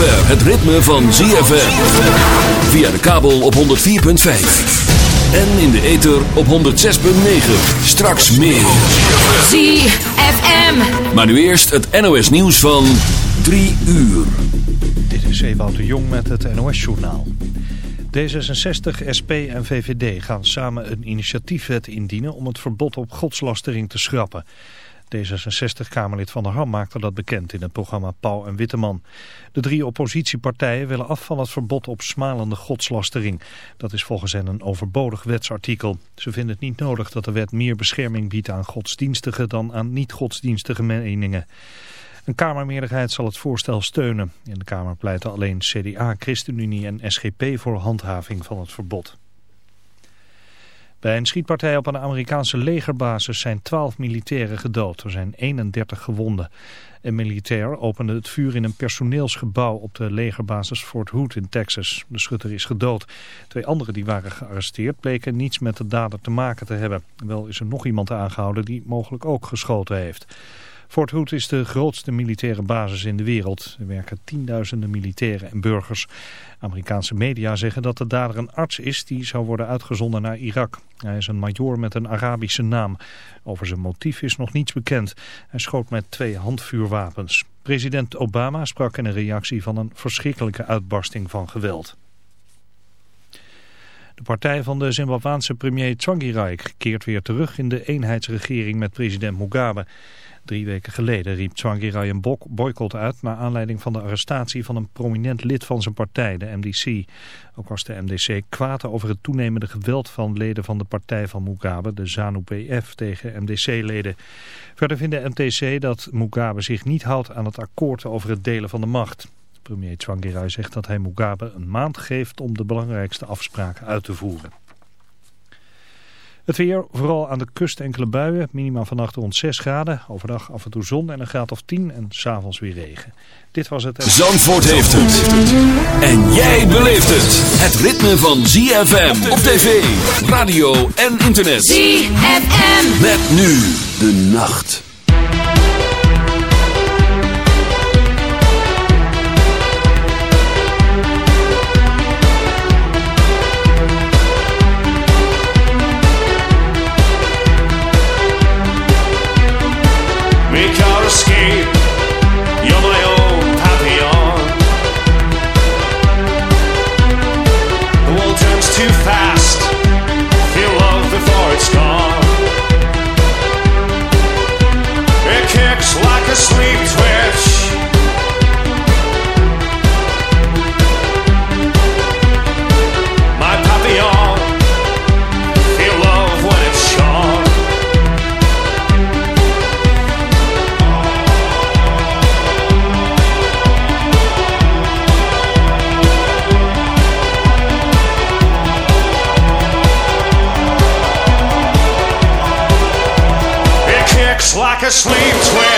zover het ritme van ZFM. Via de kabel op 104.5. En in de ether op 106.9. Straks meer. ZFM. Maar nu eerst het NOS nieuws van 3 uur. Dit is Ewout de Jong met het NOS-journaal. D66, SP en VVD gaan samen een initiatiefwet indienen om het verbod op godslastering te schrappen. D66-Kamerlid Van der Ham maakte dat bekend in het programma Pauw en Witteman. De drie oppositiepartijen willen af van het verbod op smalende godslastering. Dat is volgens hen een overbodig wetsartikel. Ze vinden het niet nodig dat de wet meer bescherming biedt aan godsdienstigen dan aan niet-godsdienstige meningen. Een Kamermeerderheid zal het voorstel steunen. In de Kamer pleiten alleen CDA, ChristenUnie en SGP voor handhaving van het verbod. Bij een schietpartij op een Amerikaanse legerbasis zijn 12 militairen gedood. Er zijn 31 gewonden. Een militair opende het vuur in een personeelsgebouw op de legerbasis Fort Hood in Texas. De schutter is gedood. Twee anderen die waren gearresteerd bleken niets met de dader te maken te hebben. Wel is er nog iemand aangehouden die mogelijk ook geschoten heeft. Fort Hood is de grootste militaire basis in de wereld. Er werken tienduizenden militairen en burgers. Amerikaanse media zeggen dat de dader een arts is die zou worden uitgezonden naar Irak. Hij is een majoor met een Arabische naam. Over zijn motief is nog niets bekend. Hij schoot met twee handvuurwapens. President Obama sprak in een reactie van een verschrikkelijke uitbarsting van geweld. De partij van de Zimbabwaanse premier Tsvangirai keert weer terug in de eenheidsregering met president Mugabe. Drie weken geleden riep Tsvangirai een boycott uit... naar aanleiding van de arrestatie van een prominent lid van zijn partij, de MDC. Ook was de MDC kwaad over het toenemende geweld van leden van de partij van Mugabe... de ZANU-PF tegen MDC-leden. Verder vindt de MTC dat Mugabe zich niet houdt aan het akkoord over het delen van de macht. Premier Tsvangirai zegt dat hij Mugabe een maand geeft om de belangrijkste afspraken uit te voeren. Het weer, vooral aan de kust enkele buien. Minima vannacht rond 6 graden. Overdag af en toe zon en een graad of 10 en s'avonds weer regen. Dit was het... Zandvoort heeft het. En jij beleeft het. Het ritme van ZFM op tv, radio en internet. ZFM. Met nu de nacht. sleeps when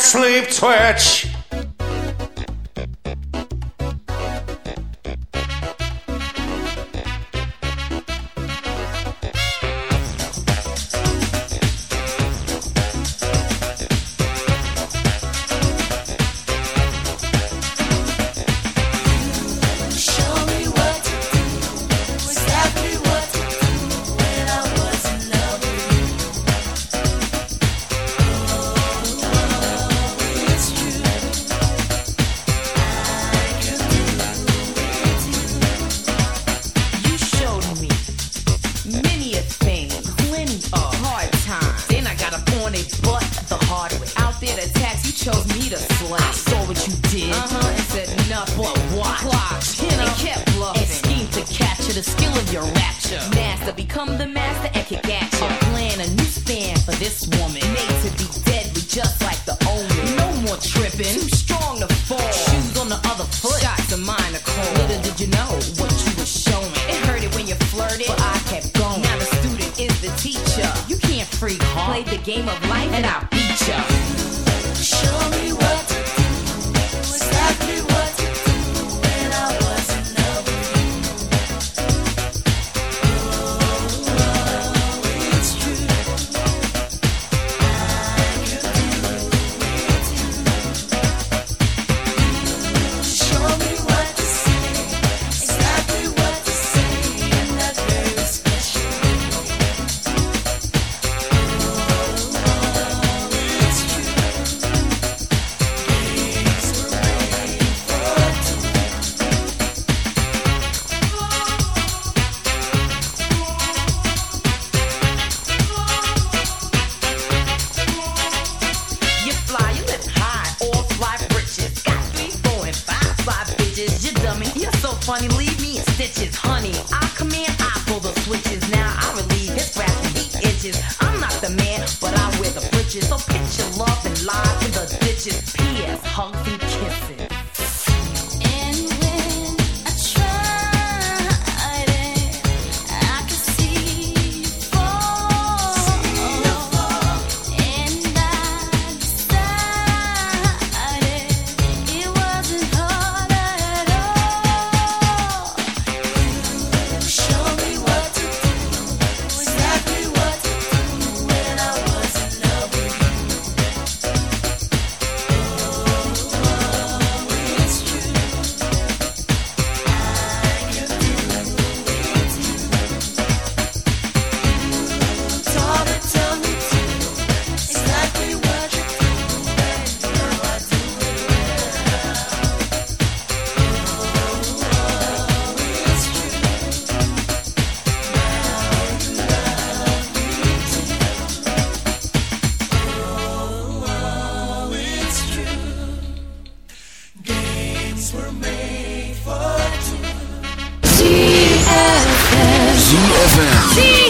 sleep twitch. ZFM.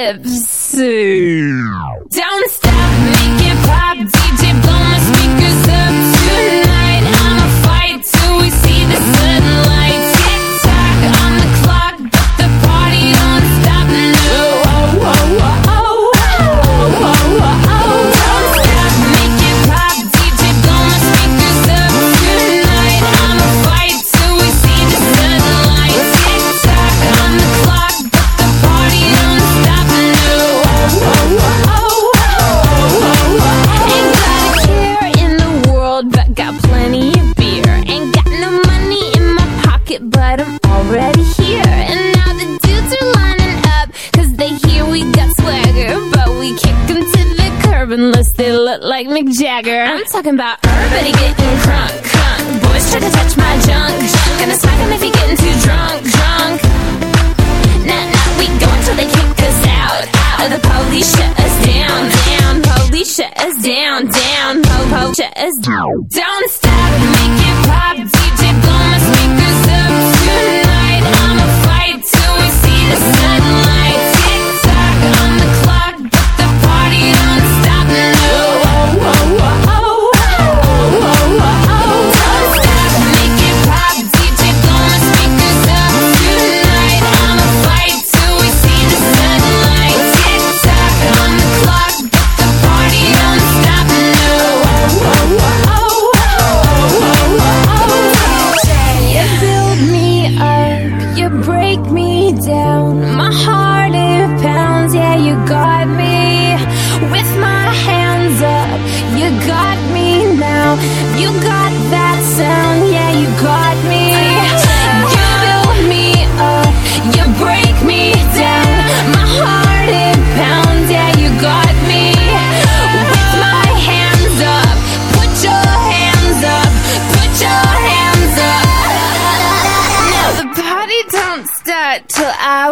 lips. talking about.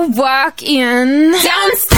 Walk in downstairs.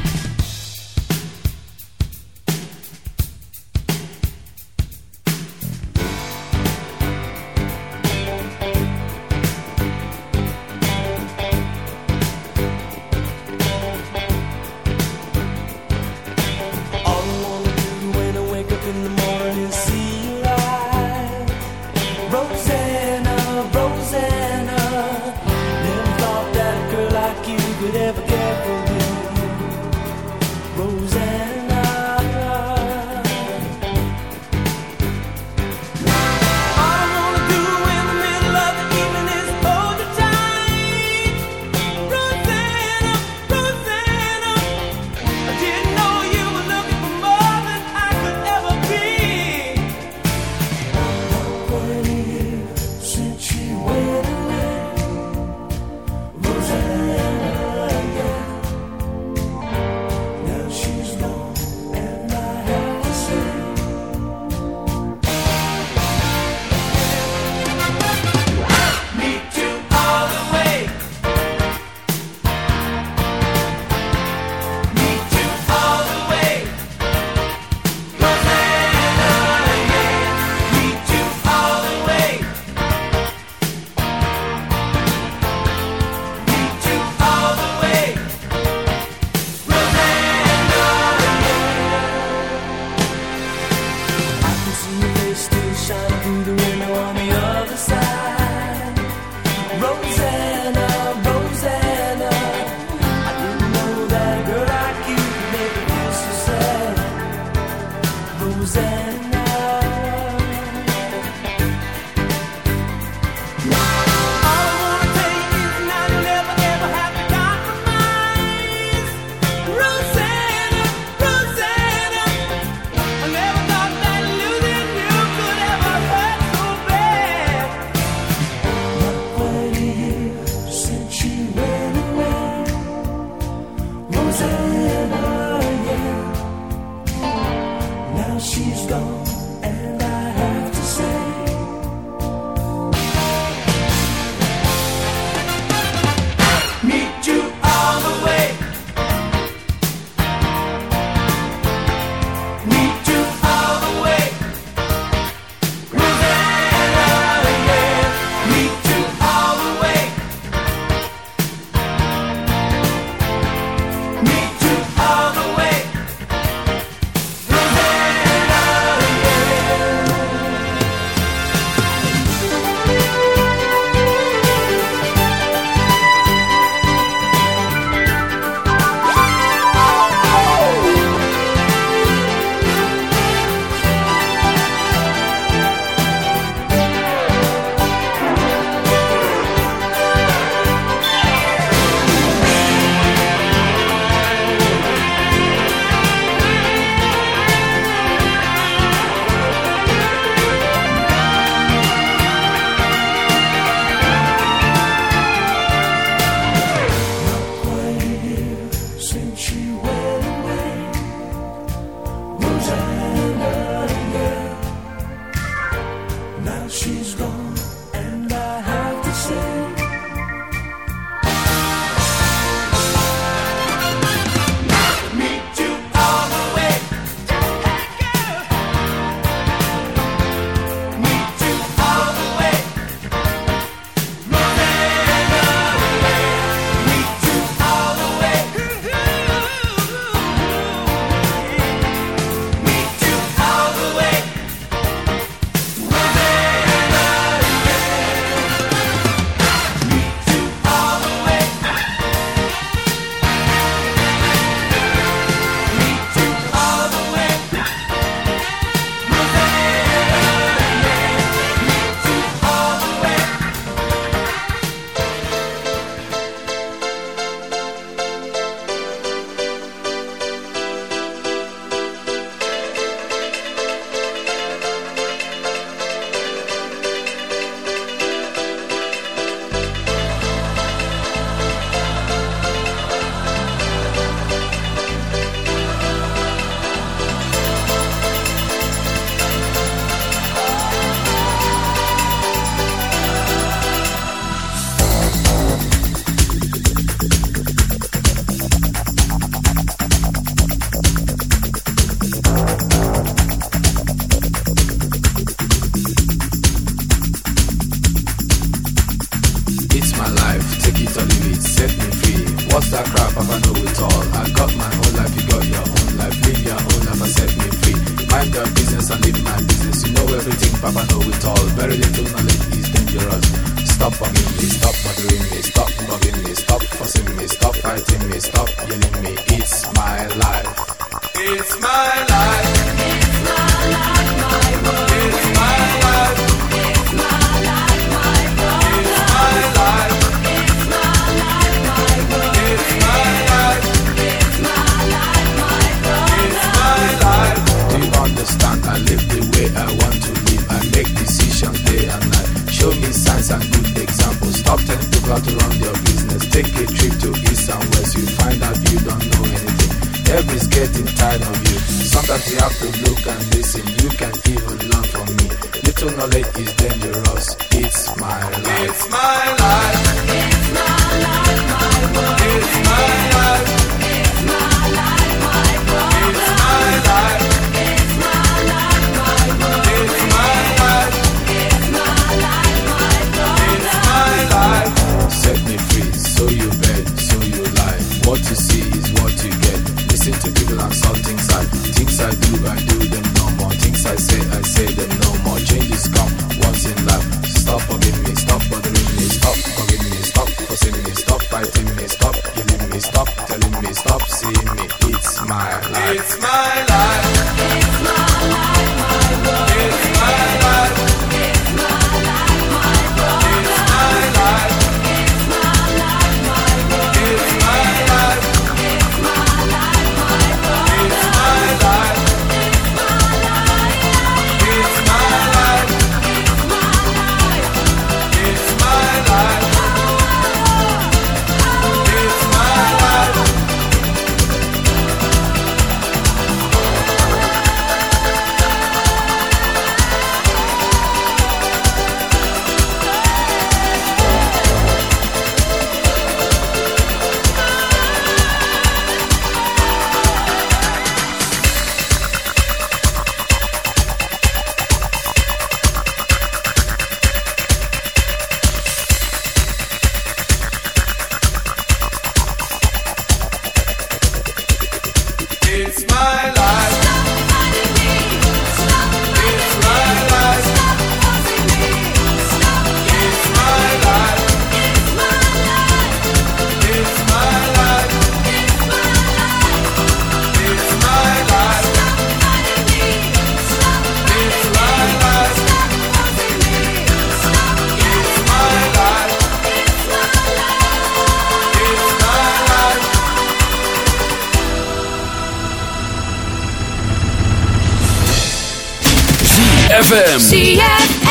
ZFM.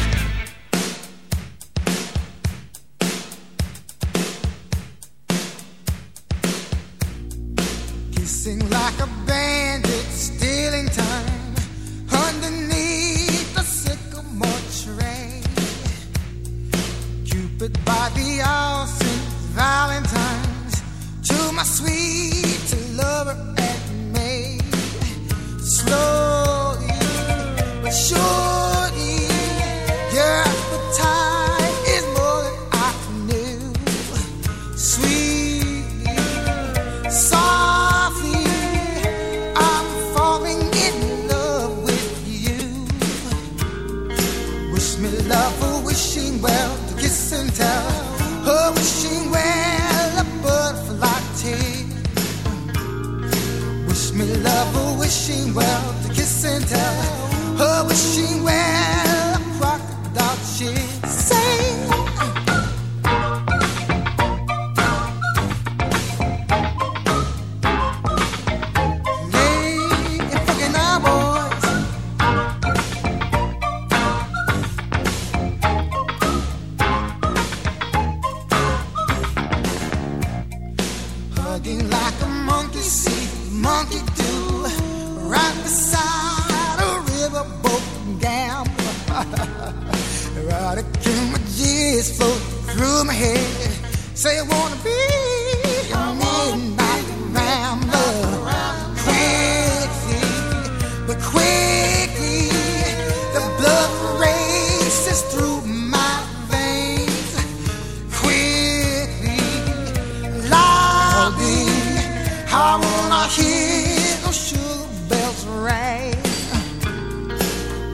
I wanna hear the sugar bells ring.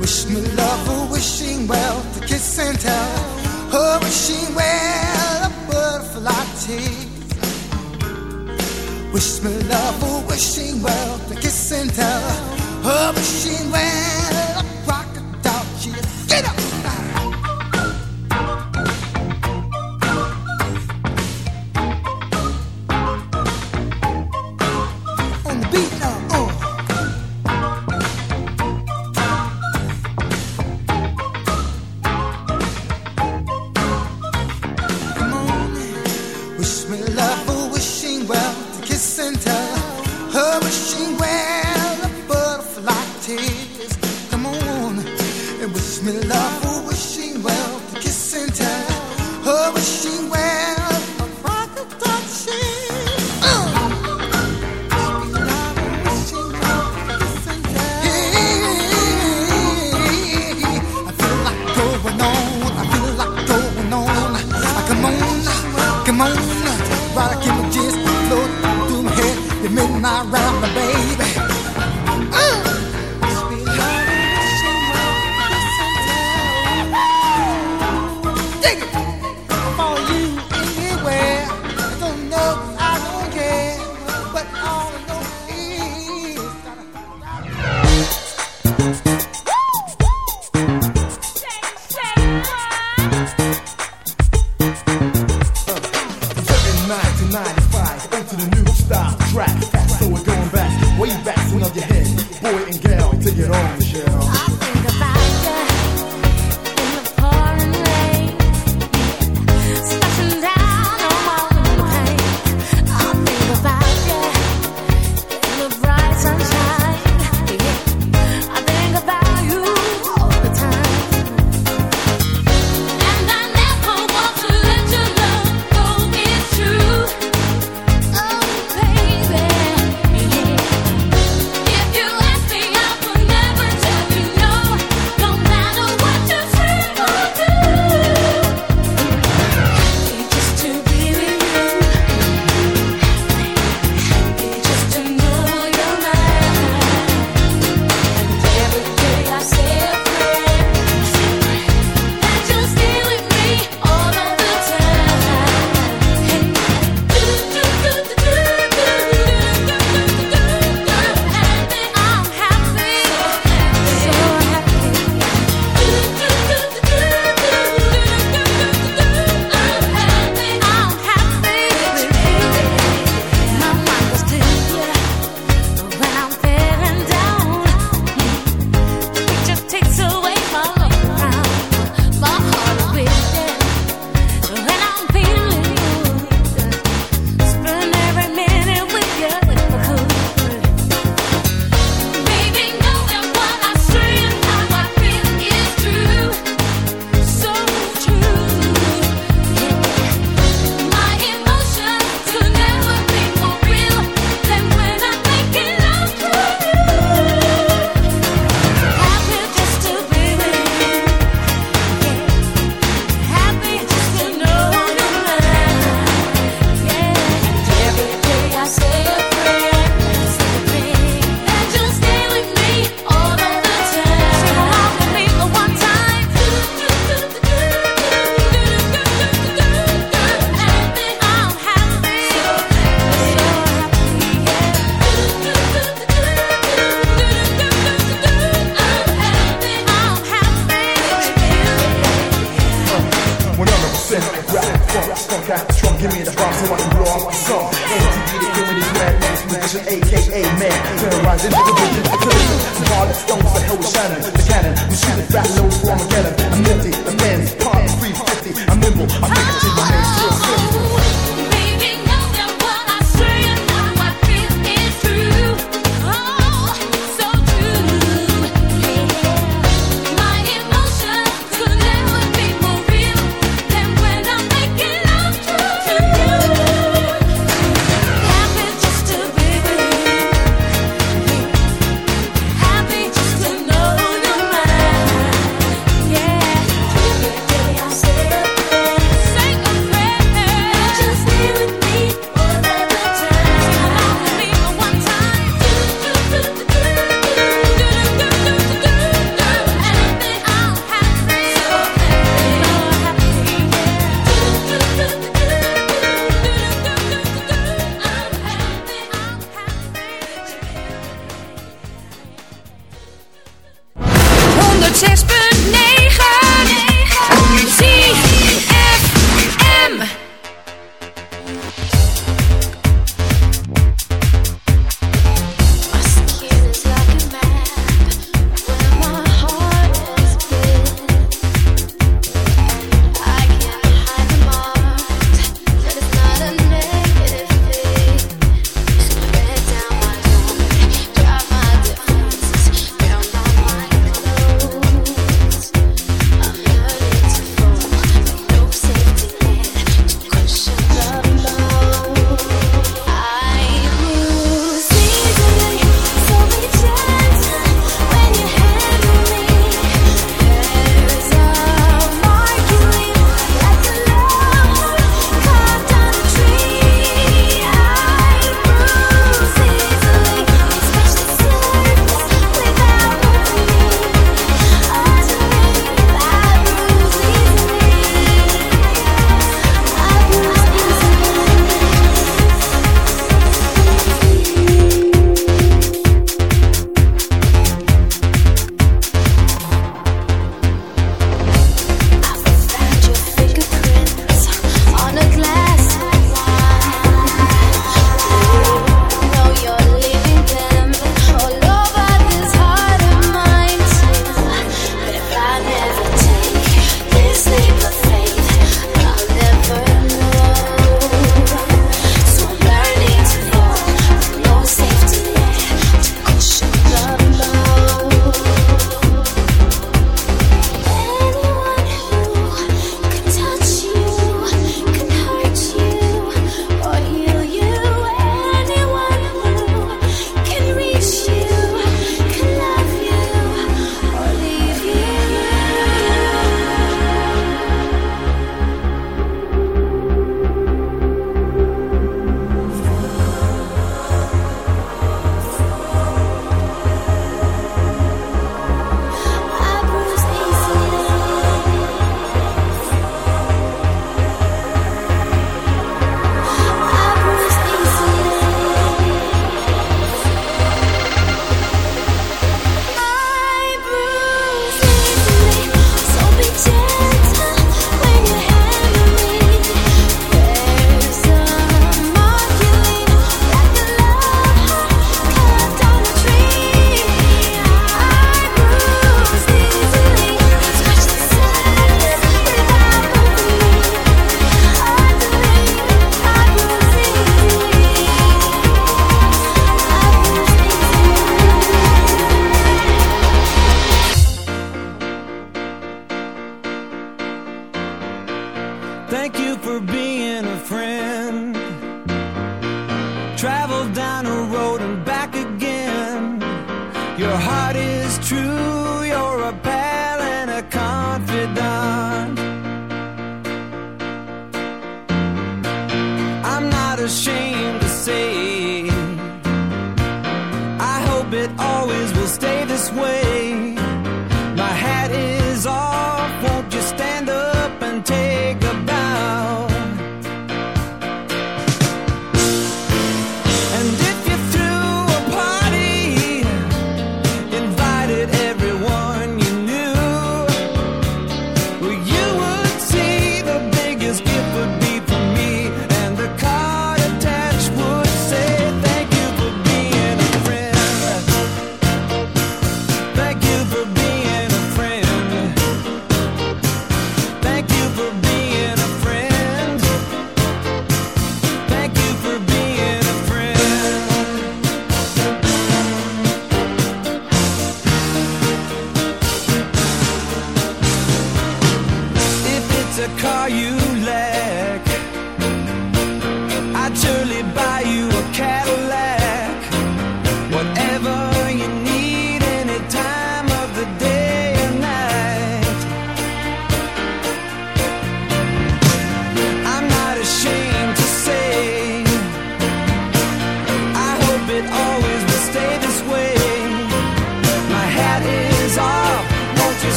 Wish me love, wishing well, to kiss and tell. Oh, wishing well, a. Wish me love, wishing well, the kiss and tell. Oh, wishing well. get on, Michelle.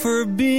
for being